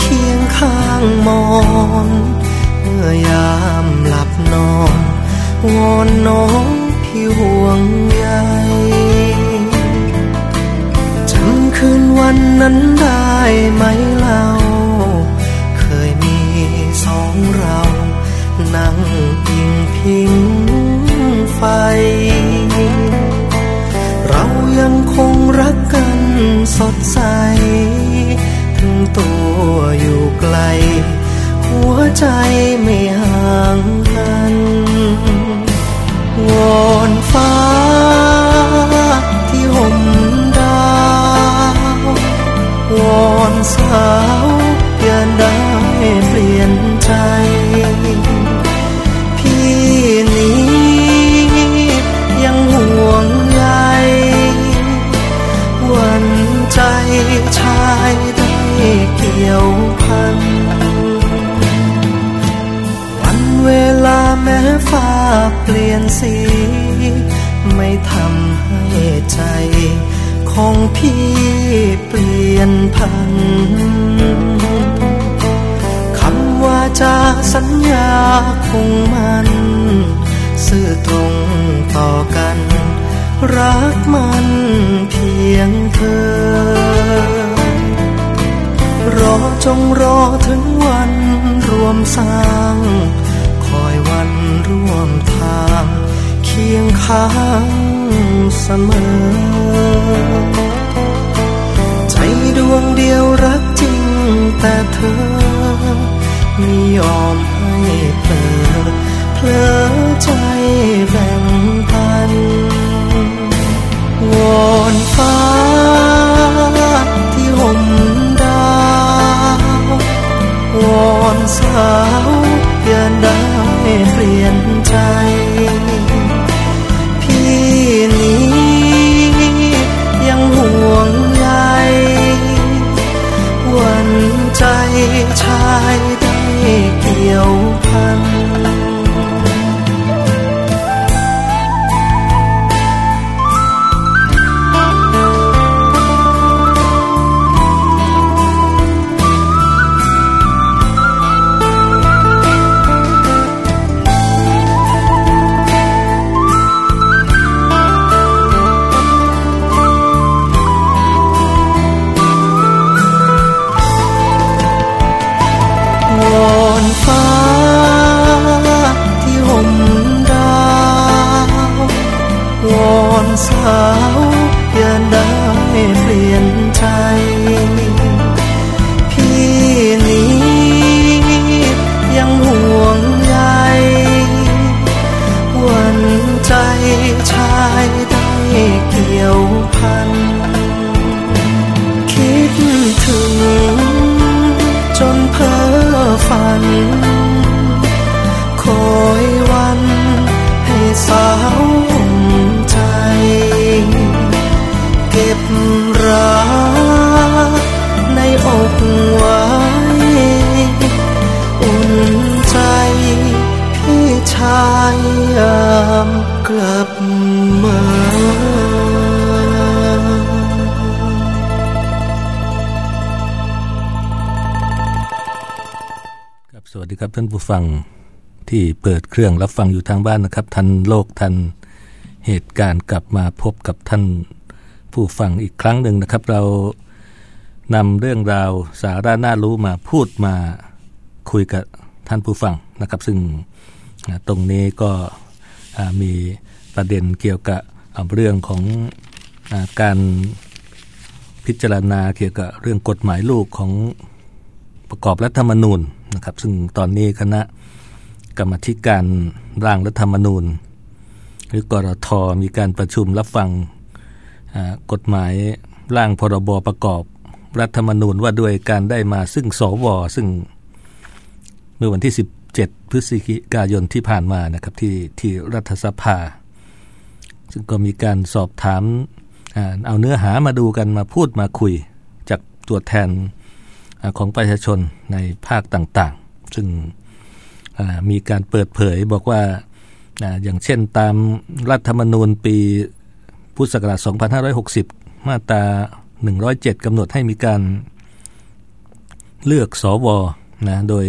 เคียงข้างมอนเมื่อยามหลับนอนวอนน้องพี่ห่วงใยจำคืนวันนั้นได้ไหมเล่า เคยมีสองเรานั่งอิงพิงไฟ เรายังคงรักกันสดใส ตัวอยู่ไกล หัวใจไม่ห่างกันวอนฟ้าที่ห่มดาววอนสาย คงมัน ซื่อตรงต่อกัน รักมันเพียงเธอ รอจงรอถึงวันรวมสร้าง คอยวันร่วมทาง เคียงข้างเสมอใจดวงเดียวรักจริงแต่เธอ ไม่ยอมให้เธอเพลอใจแบ่งปันวอนฟ้าที่ห่มดาววอนสา ย ท่านผู้ฟังที่เปิดเครื่องรับฟังอยู่ทางบ้านนะครับ ทันโลกทันเหตุการณ์กลับมาพบกับท่านผู้ฟังอีกครั้งหนึ่งนะครับ เรานำเรื่องราวสาระน่ารู้มาพูดมาคุยกับท่านผู้ฟังนะครับ ซึ่งตรงนี้ก็มีประเด็นเกี่ยวกับเรื่องของการพิจารณาเกี่ยวกับเรื่องกฎหมายลูกของประกอบรัฐธรรมนูญ นะครับ ซึ่งตอนนี้คณะกรรมธิการร่างรัฐธรรมนูญ หรือกรทมีการประชุมรับฟังกฎหมายร่างพรบประกอบรัฐธรรมนูญว่าด้วยการได้มาซึ่งสวซึ่งเมื่อวันที่ 17 พฤศจิกายนที่ผ่านมานะครับที่ที่รัฐสภา ซึ่งก็มีการสอบถามเอาเนื้อหามาดูกันมาพูดมาคุยจากตัวแทน ของประชาชนในภาคต่างๆ ซึ่งมีการเปิดเผยบอกว่าอย่างเช่นตามรัฐธรรมนูญปีพุทธศักราช 2560 มาตรา 107 กำหนดให้มีการเลือกสวนะโดย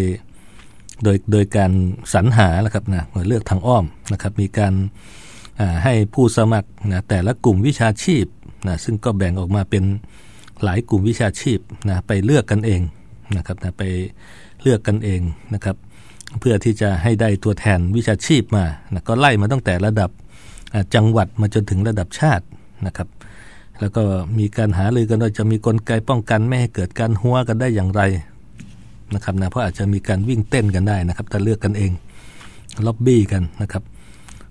โดยโดยการสรรหาแล้วครับนะเลือกทางอ้อมนะครับ มีการให้ผู้สมัครนะแต่ละกลุ่มวิชาชีพนะซึ่งก็แบ่งออกมาเป็น หลายกลุ่มวิชาชีพนะไปเลือกกันเองนะครับนะไปเลือกกันเองนะครับ เพื่อที่จะให้ได้ตัวแทนวิชาชีพมานะก็ไล่มาตั้งแต่ระดับจังหวัดมาจนถึงระดับชาตินะครับแล้วก็มีการหาเลยกันว่าจะมีกลไกป้องกันไม่ให้เกิดการหัวกันได้อย่างไรนะครับนะเพราะอาจจะมีการวิ่งเต้นกันได้นะครับ ถ้าเลือกกันเองล็อบบี้กันนะครับ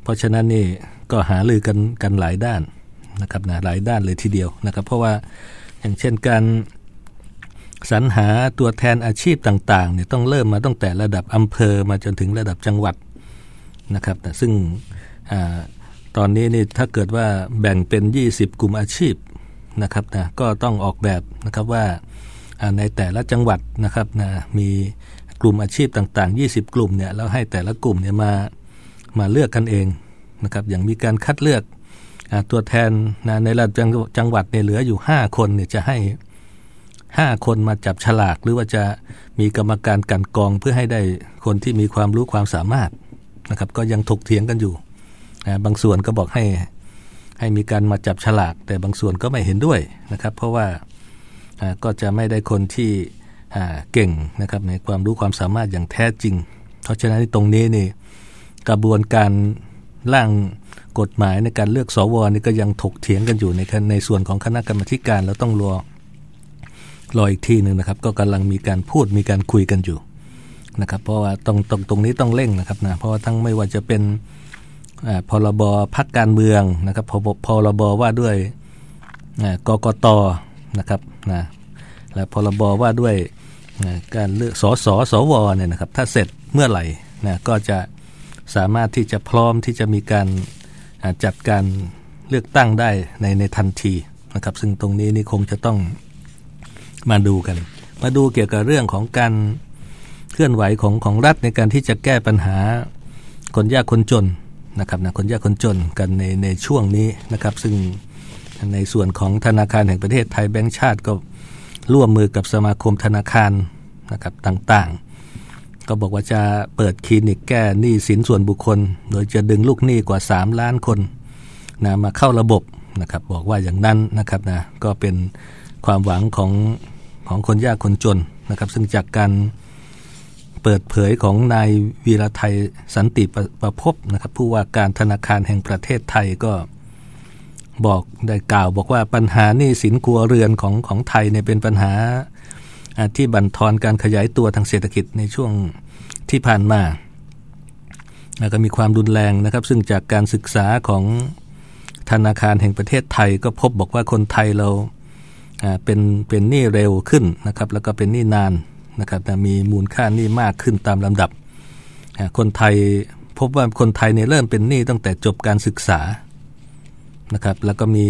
เพราะฉะนั้นนี่ก็หาลือกันกันหลายด้านนะครับนะหลายด้านเลยทีเดียวนะครับ เพราะว่า อย่างเช่นการสรรหาตัวแทนอาชีพต่างๆเนี่ยต้องเริ่มมาตั้งแต่ระดับอำเภอมาจนถึงระดับจังหวัดนะครับแต่ซึ่งอตอนนี้นี่ถ้าเกิดว่าแบ่งเป็น 20 กลุ่มอาชีพนะครับนะก็ต้องออกแบบนะครับว่าในแต่ละจังหวัดนะครับนะมีกลุ่มอาชีพต่าง ๆ 20 กลุ่มเนี่ยแล้วให้แต่ละกลุ่มเนี่ยมามาเลือกกันเองนะครับอย่างมีการคัดเลือก ตัวแทนนะในระดับจังหวัดเนี่ยเหลืออยู่ 5 คนเนี่ยจะให้ 5 คนมาจับฉลากหรือว่าจะมีกรรมการกันกองเพื่อให้ได้คนที่มีความรู้ความสามารถนะครับ ก็ยังถกเถียงกันอยู่นะบางส่วนก็บอกให้ให้มีการมาจับฉลาก แต่บางส่วนก็ไม่เห็นด้วยนะครับ เพราะว่าก็จะไม่ได้คนที่เก่งนะครับในความรู้ความสามารถอย่างแท้จริง เพราะฉะนั้นตรงนี้นี่กระบวนการร่าง กฎหมายในการเลือกสวนี่ก็ยังถกเถียงกันอยู่ในในส่วนของคณะกรรมการแล้วต้องรอรออีกทีหนึ่งนะครับ ก็กำลังมีการพูดมีการคุยกันอยู่นะครับ เพราะว่าตรงตรงตรงนี้ต้องเร่งนะครับนะเพราะว่าทั้งไม่ว่าจะเป็นพรบพักการเมืองนะครับพรบว่าด้วยกกตนะครับนะและพรบว่าด้วยการเลือกสสสวเนี่ยนะครับ ถ้าเสร็จเมื่อไหร่นะก็จะสามารถที่จะพร้อมที่จะมีการ จัดการเลือกตั้งได้ในในทันทีนะครับ ซึ่งตรงนี้นี่คงจะต้องมาดูกัน มาดูเกี่ยวกับเรื่องของการเคลื่อนไหวของของรัฐในการที่จะแก้ปัญหาคนยากคนจนนะครับนะคนยากคนจนกันในในช่วงนี้นะครับ ซึ่งในส่วนของธนาคารแห่งประเทศไทยแบงก์ชาติก็ร่วมมือกับสมาคมธนาคารนะครับต่างๆ ก็บอกว่าจะเปิดคลินิกแก้หนี้สินส่วนบุคคล โดยจะดึงลูกหนี้กว่า 3 ล้านคนนะมาเข้าระบบนะครับ บอกว่าอย่างนั้นนะครับนะก็เป็นความหวังของของคนยากคนจนนะครับ ซึ่งจากการเปิดเผยของนายวีรไทยสันติประประพบนะครับ ผู้ว่าการธนาคารแห่งประเทศไทยก็บอกได้กล่าว บอกว่าปัญหานี่สินครัวเรือนของของไทยเนี่ยเป็นปัญหา ที่บั่นทอนการขยายตัวทางเศรษฐกิจในช่วงที่ผ่านมาแล้วก็มีความรุนแรงนะครับ ซึ่งจากการศึกษาของธนาคารแห่งประเทศไทย ก็พบบอกว่าคนไทยเราเป็นเป็นหนี้เร็วขึ้นนะครับ แล้วก็เป็นหนี้นานนะครับมีมูลค่าหนี้มากขึ้นตามลำดับ คนไทยพบว่าคนไทยเนี่ยเริ่มเป็นหนี้ตั้งแต่จบการศึกษานะครับ แล้วก็มี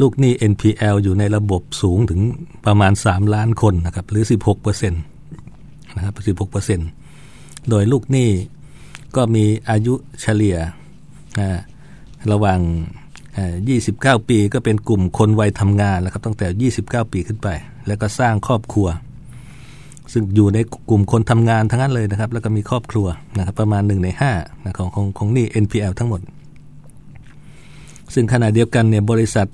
ลูกหนี้ NPL อยู่ในระบบสูงถึงประมาณ 3 ล้านคนนะครับหรือ 16เปอร์เซ็นต์นะครับ16เปอร์เซ็นต์โดยลูกหนี้ก็มีอายุเฉลี่ยระหว่าง 29 ปีก็เป็นกลุ่มคนวัยทำงานแล้วครับตั้งแต่ 29 ปีขึ้นไป แล้วก็สร้างครอบครัว ซึ่งอยู่ในกลุ่มคนทำงานทั้งนั้นเลยนะครับ แล้วก็มีครอบครัวนะครับประมาณ 1 ใน5นะของของของนี่ NPL ทั้งหมด ซึ่งขณะเดียวกันเนี่ยบริษัท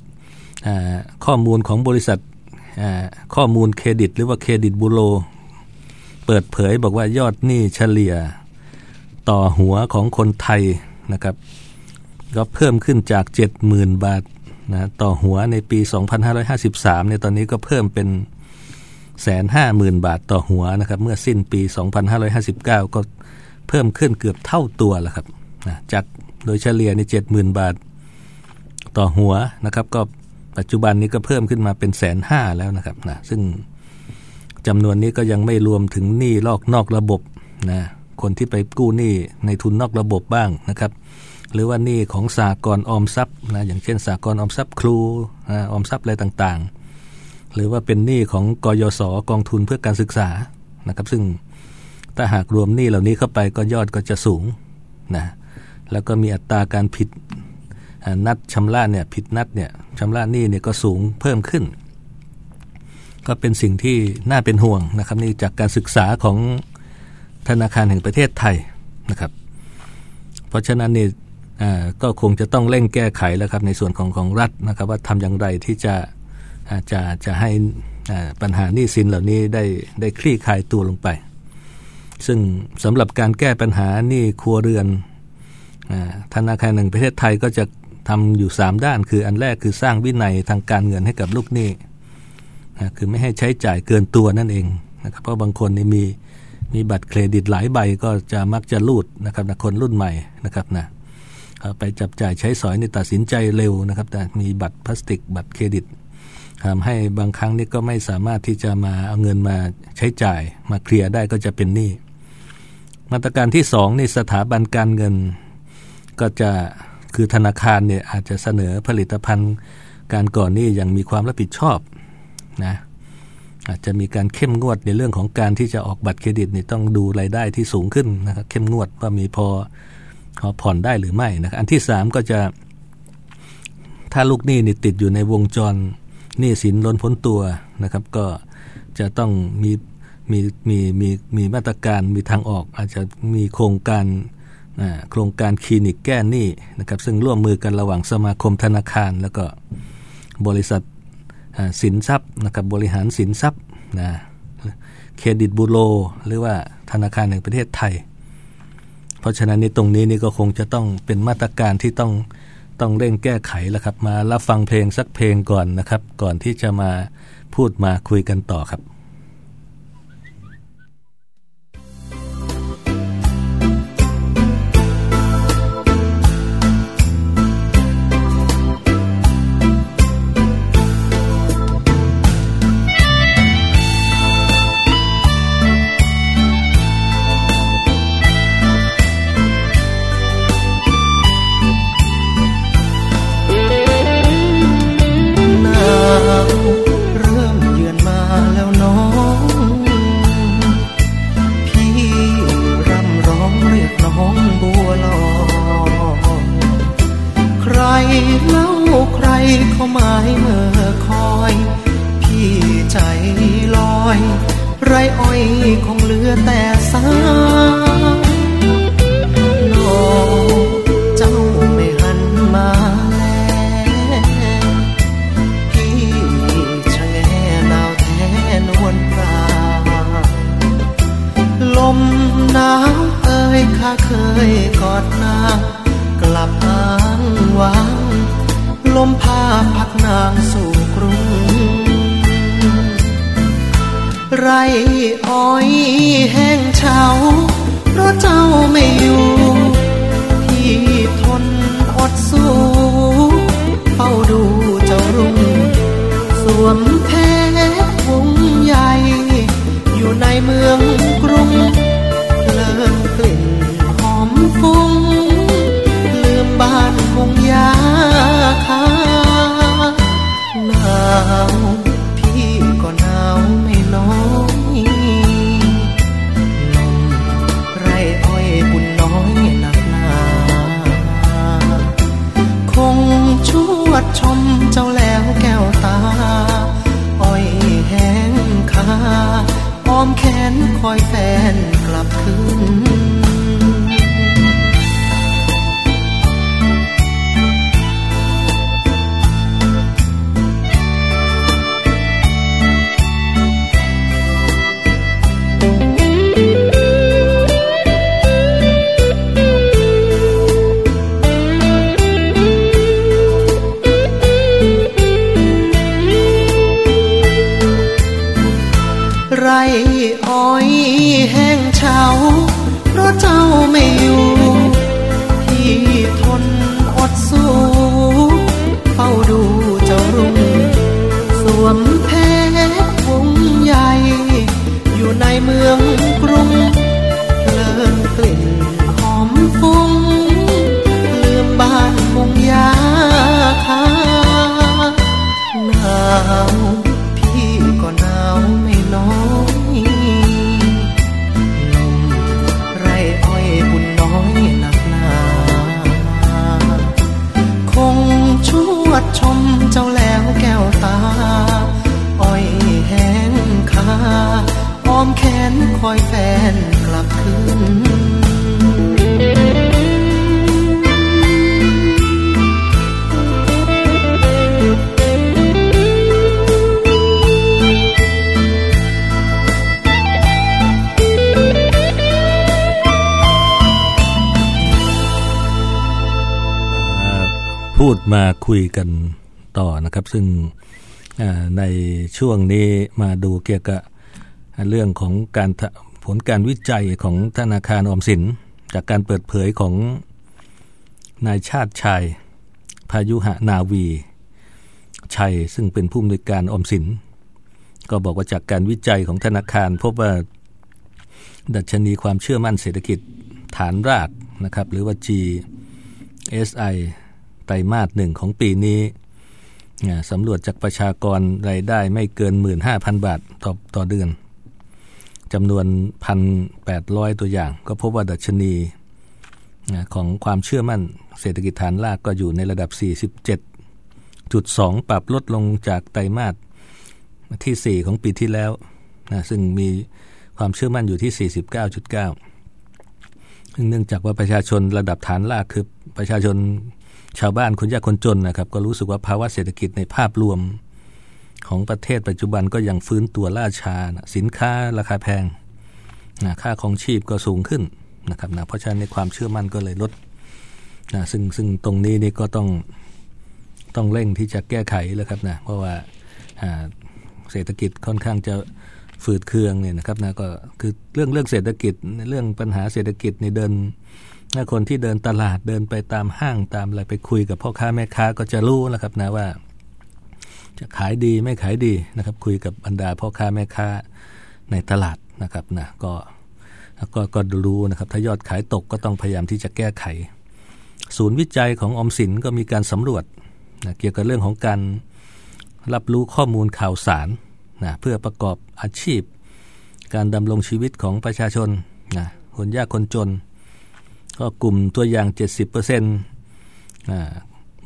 ข้อมูลของบริษัทข้อมูลเครดิต หรือว่าเครดิตบูโรเปิดเผยบอกว่ายอดหนี้เฉลี่ยต่อหัวของคนไทยนะครับ ก็เพิ่มขึ้นจาก 70,000 บาทนะต่อหัวในปี 2553เนี่ยตอนนี้ก็เพิ่มเป็นแสนห้าหมื่นบาทต่อหัวนะครับ เมื่อสิ้นปี 2559 ก็เพิ่มขึ้นเกือบเท่าตัวแล้วครับนะจากโดยเฉลี่ยใน 70,000 บาทต่อหัวนะครับ ก็ ปัจจุบันนี้ก็เพิ่มขึ้นมาเป็นแสนห้าแล้วนะครับนะซึ่งจำนวนนี้ก็ยังไม่รวมถึงหนี้ลอกนอกระบบนะคนที่ไปกู้หนี้ในทุนนอกระบบบ้างนะครับ หรือว่าหนี้ของสากลออมทรัพย์นะอย่างเช่นสากลออมทรัพย์ครูนะออมทรัพย์อะไรต่างๆ หรือว่าเป็นหนี้ของกยศกองทุนเพื่อการศึกษานะครับ ซึ่งถ้าหากรวมหนี้เหล่านี้เข้าไปก็ยอดก็จะสูงนะแล้วก็มีอัตราการผิด นัดชำระเนี่ยผิดนัดเนี่ยชำระหนี้เนี่ยก็สูงเพิ่มขึ้น ก็เป็นสิ่งที่น่าเป็นห่วงนะครับนี่จากการศึกษาของธนาคารแห่งประเทศไทยนะครับ เพราะฉะนั้นนี่ก็คงจะต้องเร่งแก้ไขแล้วครับในส่วนของของรัฐนะครับ ว่าทำอย่างไรที่จะจะจะให้ปัญหาหนี้สินเหล่านี้ได้ได้คลี่คลายตัวลงไป ซึ่งสำหรับการแก้ปัญหาหนี้ครัวเรือนธนาคารแห่งประเทศไทยก็จะ ทำอยู่ 3 ด้านคืออันแรกคือสร้างวินัยทางการเงินให้กับลูกหนี้นะคือไม่ให้ใช้จ่ายเกินตัวนั่นเองนะครับเพราะบางคนนี่มีมีบัตรเครดิตหลายใบก็จะมักจะลูดนะครับนะคนรุ่นใหม่นะครับนะไปจับจ่ายใช้สอยในตัดสินใจเร็วนะครับแต่มีบัตรพลาสติก บัตรเครดิตทำให้บางครั้งนี่ก็ไม่สามารถที่จะมาเอาเงินมาใช้จ่ายมาเคลียร์ได้ก็จะเป็นหนี้มาตรการที่สองนี่สถาบันการเงินก็จะ คือธนาคารเนี่ยอาจจะเสนอผลิตภัณฑ์การก่อนหนี้อย่างมีความรับผิดชอบนะอาจจะมีการเข้มงวดในเรื่องของการที่จะออกบัตรเครดิตนี่ต้องดูรายได้ที่สูงขึ้นนะครับเข้มงวดว่ามีพอพอผ่อนได้หรือไม่นะครับอันที่สามก็จะ ถ้าลูกหนี้นี่ติดอยู่ในวงจรหนี้สินล้นพ้นตัวนะครับ ก็จะต้องมีมีมีมีมีมาตรการมีทางออก อาจจะมีโครงการ โครงการคลินิกแก้หนี้นะครับซึ่งร่วมมือกันระหว่างสมาคมธนาคาร แล้วก็บริษัทสินทรัพย์นะครับบริหารสินทรัพย์นะเครดิตบูโรหรือว่าธนาคารแห่งประเทศไทย เพราะฉะนั้นในตรงนี้นี่ก็คงจะต้องเป็นมาตรการที่ต้องต้องเร่งแก้ไขแล้วครับ มารับฟังเพลงสักเพลงก่อนนะครับ ก่อนที่จะมาพูดมาคุยกันต่อครับ ดน้ากลับอ้างวางลมพาพักนางสู่กรุง ไรอ้อยแห้งเฉาเพราะเจ้าไม่อยู่ ที่ทนอดสู้เฝ้าดูเจ้ารุงสวมแพชรวงใหญ่ อยู่ในเมืองกรุง ทุ่งยญ้าขาวหนาว คุยกันต่อนะครับ ซึ่งในช่วงนี้มาดูเกี่ยวกับเรื่องของการผลการวิจัยของธนาคารออมสิน จากการเปิดเผยของนายชาติชายพายุหนาวี ชัยซึ่งเป็นผู้อำนวยการออมสิน ก็บอกว่าจากการวิจัยของธนาคาร พบว่าดัชนีความเชื่อมั่นเศรษฐกิจฐานรากนะครับ หรือว่า G SI ไตรมาสหนึ่งของปีนี้สำรวจจากประชากรรายได้ไม่เกิน 15,000 บาทต่อต่อเดือนจำนวน 1,800 ตัวอย่าง ก็พบว่าดัชนีของความเชื่อมั่นเศรษฐกิจฐานรากก็อยู่ในระดับ 47.2 ปรับลดลงจากไตรมาสที่ 4 ของปีที่แล้วนะซึ่งมีความเชื่อมั่นอยู่ที่ 49.9 เนื่องจากว่าประชาชนระดับฐานรากคือประชาชน ชาวบ้านคนยากคนจนนะครับก็รู้สึกว่าภาวะเศรษฐกิจในภาพรวมของประเทศปัจจุบันก็ยังฟื้นตัวล่าช้านะสินค้าราคาแพงนะค่าของชีพก็สูงขึ้นนะครับนะเพราะฉะนั้นในความเชื่อมั่นก็เลยลดนะซึ่งซึ่งตรงนี้นี่ก็ต้องต้องเร่งที่จะแก้ไขแล้วครับนะเพราะว่าอ่าเศรษฐกิจค่อนข้างจะฝืดเคืองเนี่ยนะครับนะก็คือเรื่องเรื่องเศรษฐกิจเรื่องปัญหาเศรษฐกิจในเดิน ถ้าคนที่เดินตลาดเดินไปตามห้างตามอะไรไปคุยกับพ่อค้าแม่ค้าก็จะรู้แล้วครับนะว่า จะขายดีไม่ขายดีนะครับ คุยกับบรรดาพ่อค้าแม่ค้าในตลาดนะครับนะก็ก็ก็รู้นะครับ ถ้ายอดขายตกก็ต้องพยายามที่จะแก้ไข ศูนย์วิจัยของอมสินก็มีการสำรวจนะเกี่ยวกับเรื่องของการรับรู้ข้อมูลข่าวสารนะเพื่อประกอบอาชีพ การดำรงชีวิตของประชาชนนะคนยากคนจน ก็กลุ่มตัวอย่าง 70%นะ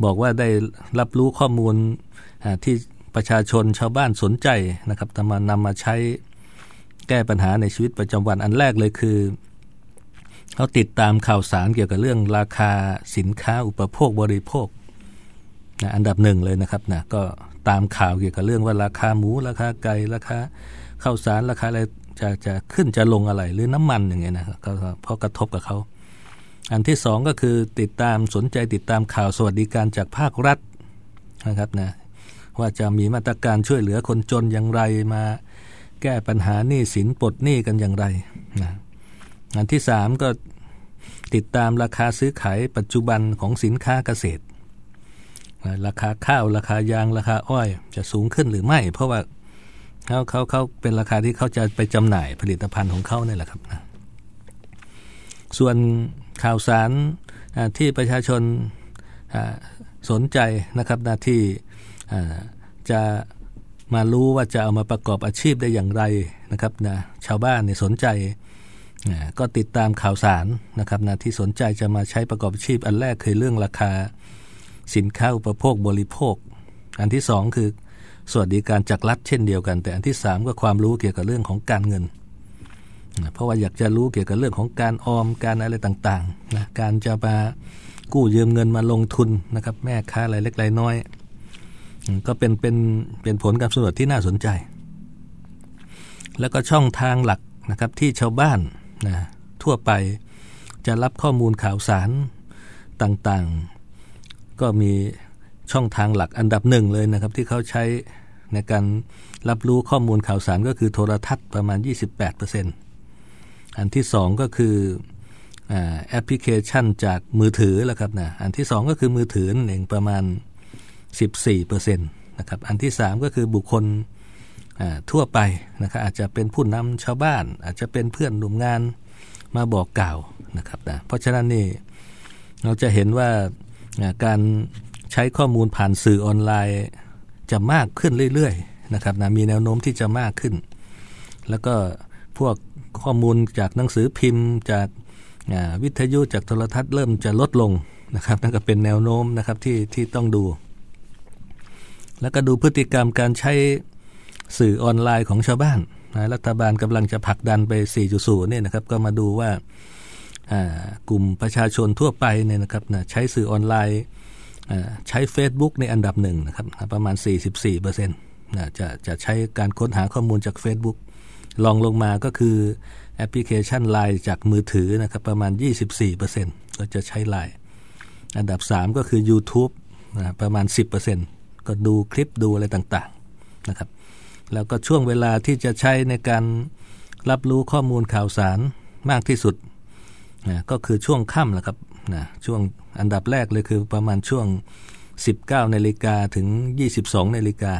บอกว่าได้รับรู้ข้อมูลที่ประชาชนชาวบ้านสนใจนะครับทำมานำมาใช้แก้ปัญหาในชีวิตประจำวันอันแรกเลยคือเขาติดตามข่าวสารเกี่ยวกับเรื่องราคาสินค้าอุปโภคบริโภคนะอันดับหนึ่งเลยนะครับนะก็ตามข่าวเกี่ยวกับเรื่องว่าราคาหมูราคาไก่ราคาข้าวสารราคาอะไรจะจะขึ้นจะลงอะไรหรือน้ำมันอย่างเงี้ยนะก็เพราะกระทบกับเขา อันที่สองก็คือติดตามสนใจติดตามข่าวสวัสดิการจากภาครัฐนะครับนะว่าจะมีมาตรการช่วยเหลือคนจนอย่างไรมาแก้ปัญหาหนี้สินปลดหนี้กันอย่างไรนะอันที่สามก็ติดตามราคาซื้อขายปัจจุบันของสินค้าเกษตร ราคาข้าวราคายางราคาอ้อยจะสูงขึ้นหรือไม่ เพราะว่าเขาเขาเขาเป็นราคาที่เขาจะไปจำหน่ายผลิตภัณฑ์ของเขาเนี่ยแหละครับนะส่วน ข่าวสารที่ประชาชนสนใจนะครับนะที่จะมารู้ว่าจะเอามาประกอบอาชีพได้อย่างไรนะครับนะชาวบ้านเนี่ยสนใจก็ติดตามข่าวสารนะครับนะที่สนใจจะมาใช้ประกอบอาชีพ อันแรกคือเรื่องราคาสินค้าอุปโภคบริโภค อันที่สองคือสวัสดิการจากรัฐเช่นเดียวกัน แต่อันที่สามก็ความรู้เกี่ยวกับเรื่องของการเงิน เพราะว่าอยากจะรู้เกี่ยวกับเรื่องของการออมการอะไรต่างๆนะการจะมากู้ยืมเงินมาลงทุนนะครับ แม่ค้ารายเล็กรายน้อย ก็เป็นเป็นเป็นผลการสำรวจที่น่าสนใจ แล้วก็ช่องทางหลักนะครับที่ชาวบ้านนะทั่วไปจะรับข้อมูลข่าวสารต่างๆ ก็มีช่องทางหลักอันดับหนึ่งเลยนะครับ ที่เขาใช้ในการรับรู้ข้อมูลข่าวสารก็คือโทรทัศน์ประมาณ 28% อันที่2ก็คือแอปพลิเคชันจากมือถือแล้วครับนะอันที่2ก็คือมือถือนั่นเองประมาณ 14%นะครับอันที่3ก็คือบุคคลทั่วไปนะครับอาจจะเป็นผู้นำชาวบ้าน อาจจะเป็นเพื่อนหนุ่มงานมาบอกกล่าวนะครับนะเพราะฉะนั้นนี่เราจะเห็นว่าการใช้ข้อมูลผ่านสื่อออนไลน์จะมากขึ้นเรื่อยๆนะครับนะมีแนวโน้มที่จะมากขึ้น แล้วก็พวก ข้อมูลจากหนังสือพิมพ์ จากวิทยุจากโทรทัศน์เริ่มจะลดลงนะครับนั่นก็เป็นแนวโน้มนะครับที่ที่ต้องดู แล้วก็ดูพฤติกรรมการใช้สื่อออนไลน์ของชาวบ้านนะรัฐบาลกำลังจะผลักดันไป 4.0เนี่ยนะครับก็มาดูว่ากลุ่มประชาชนทั่วไปเนี่ยนะครับนะใช้สื่อออนไลน์ใช้ Facebook ในอันดับหนึ่งนะครับประมาณ 44%เนะจะจะใช้การค้นหาข้อมูลจาก Facebook ลองลงมาก็คือแอปพลิเคชัน Line จากมือถือนะครับประมาณ 24%ก็จะใช้ Line อันดับ 3 ก็คือ YouTube นะประมาณ 10%ก็ดูคลิปดูอะไรต่างๆนะครับแล้วก็ช่วงเวลาที่จะใช้ในการรับรู้ข้อมูลข่าวสารมากที่สุดนะก็คือช่วงค่ำแหละครับนะช่วงอันดับแรกเลยคือประมาณช่วง 19นาฬิกาถึง 22นาฬิกา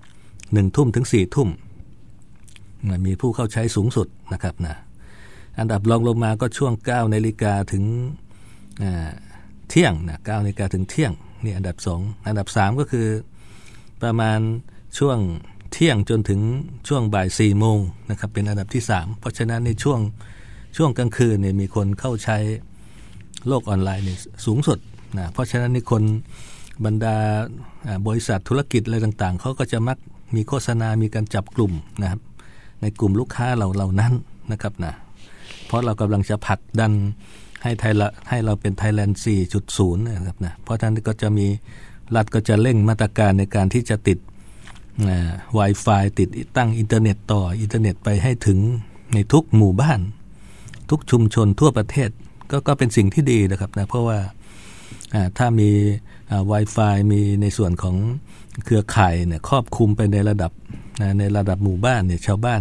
1ทุ่มถึง4ทุ่ม มีผู้เข้าใช้สูงสุดนะครับนะอันดับรองลงมาก็ช่วง9นาฬิกาถึงเที่ยงนะ9นาฬิกาถึงเที่ยงนี่อันดับ 2 อันดับ 3 ก็คือประมาณช่วงเที่ยงจนถึงช่วงบ่าย4โมงนะครับเป็นอันดับที่ 3 เพราะฉะนั้นในช่วงช่วงกลางคืนเนี่ยมีคนเข้าใช้โลกออนไลน์เนี่ยสูงสุดนะเพราะฉะนั้นนี่คนบรรดาบริษัทธุรกิจอะไรต่างๆ เขาก็จะมักมีโฆษณา มีการจับกลุ่มนะครับ ในกลุ่มลูกค้าเราเหล่านั้นนะครับนะเพราะเรากำลังจะผลักดันให้ไทยละให้เราเป็นไทยแลนด์ 4.0 นะครับนะเพราะท่านก็จะมีรัฐก็จะเร่งมาตรการในการที่จะติด Wi-Fi ติดตั้งอินเทอร์เน็ตต่ออินเทอร์เน็ตไปให้ถึงในทุกหมู่บ้าน ทุกชุมชนทั่วประเทศก็ก็เป็นสิ่งที่ดีนะครับนะเพราะว่าถ้ามี Wi-Fi มีในส่วนของเครือข่ายเนี่ยครอบคลุมไปในระดับ นะในระดับหมู่บ้านเนี่ยชาวบ้าน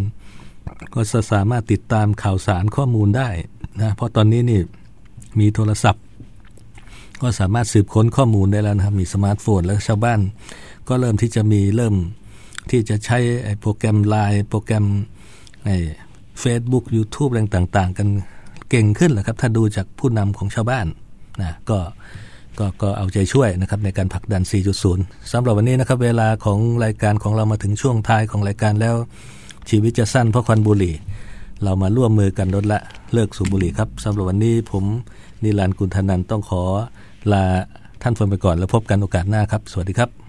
ก็จะสามารถติดตามข่าวสารข้อมูลได้นะเพราะตอนนี้นี่มีโทรศัพท์ ก็สามารถสืบค้นข้อมูลได้แล้วนะครับ มีสมาร์ทโฟนแล้วชาวบ้าน ก็เริ่มที่จะมีเริ่มที่จะใช้โปรแกรมไลน์โปรแกรมเฟซบุ๊กยูทูบอะไรต่าง ๆ กันเก่งขึ้นแหละครับ ถ้าดูจากผู้นำของชาวบ้านนะก็ ก็ก็เอาใจช่วยนะครับในการผลักดัน 4.0สำหรับวันนี้นะครับเวลาของรายการของเรามาถึงช่วงท้ายของรายการแล้ว ชีวิตจะสั้นเพราะควันบุหรี่ เรามาร่วมมือกันลดละเลิกสูบบุหรี่ครับสำหรับวันนี้ผมนิรันดร์กุลธนันต้องขอลาท่านฟังไปก่อนแล้วพบกันโอกาสหน้าครับ สวัสดีครับ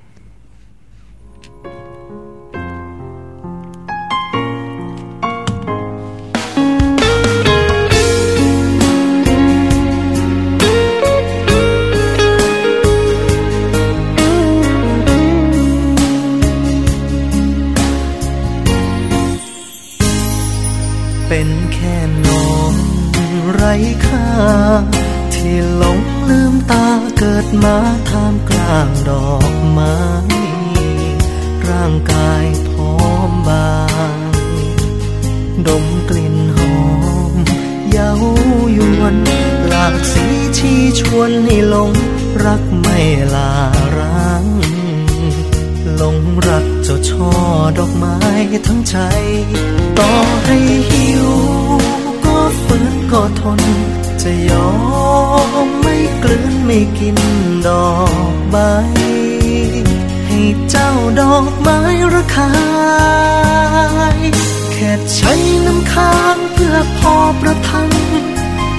ให้หลงรักไม่ลาร้างหลงรักเจ้าช่อดอกไม้ทั้งใจ ต่อให้หิว ก็ฝืนก็ทน จะยอมไม่กลืนไม่กินดอกใบ ให้เจ้าดอกไม้ระคายแค่ใช้น้ำค้างเพื่อพอประทัง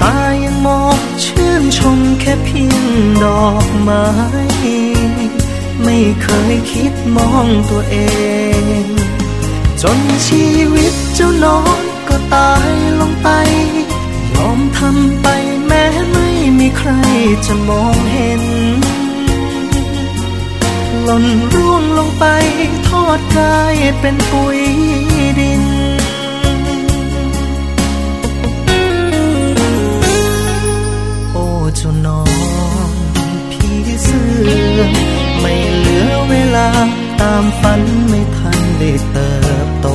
ตายังมองชื่นชมแค่เพียงดอกไม้ ไม่เคยคิดมองตัวเอง จนชีวิตเจ้านอนก็ตายลงไป ยอมทำไปแม้ไม่มีใครจะมองเห็น หล่นร่วงลงไปทอดกายเป็นปุ๋ย ตามฝันไม่ทันได้เติบโต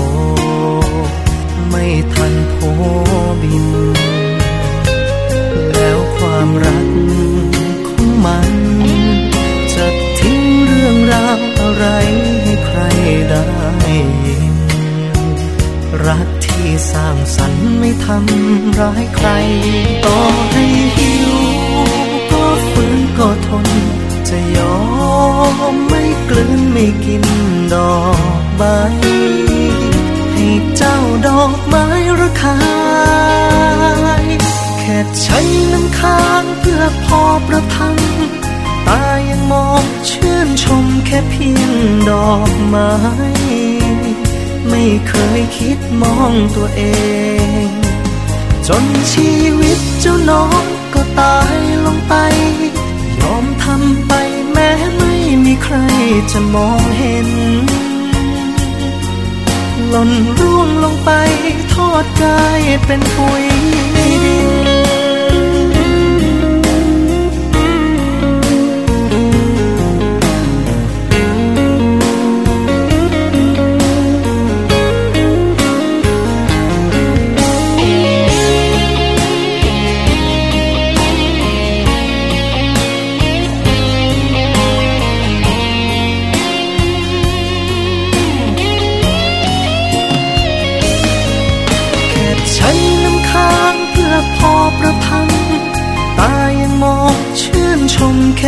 ไม่ทันโพบิน แล้วความรักของมัน จะทิ้งเรื่องราวอะไรให้ใครได้ยินรักที่สร้างสรรค์ไม่ทำร้ายใครต่อให้หิว มไม่กลืนไม่กินดอกใบให้เจ้าดอกไม้ระคายแค่ใช้น้ำค้างเพื่อพอประทัง ตายังมองชื่นชมแค่เพียงดอกไม้ ไม่เคยคิดมองตัวเอง จนชีวิตเจ้าน้องก็ตายลงไป ยอมทำไป ม่มีใครจะมองเห็น หล่นร่วงลงไปทอดกายเป็นปุ๋ย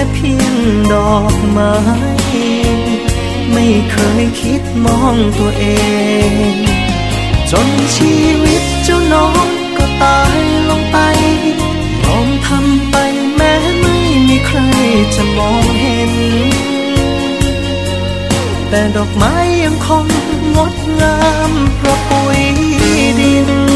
ค่เพียงดอกไม้ ไม่เคยคิดมองตัวเอง จนชีวิตเจ้าน้องก็ตายลงไปยอมทำไปแม้ไม่มีใครจะมองเห็น แต่ดอกไม้ยังคงงดงามเพราะปุ๋ยดิน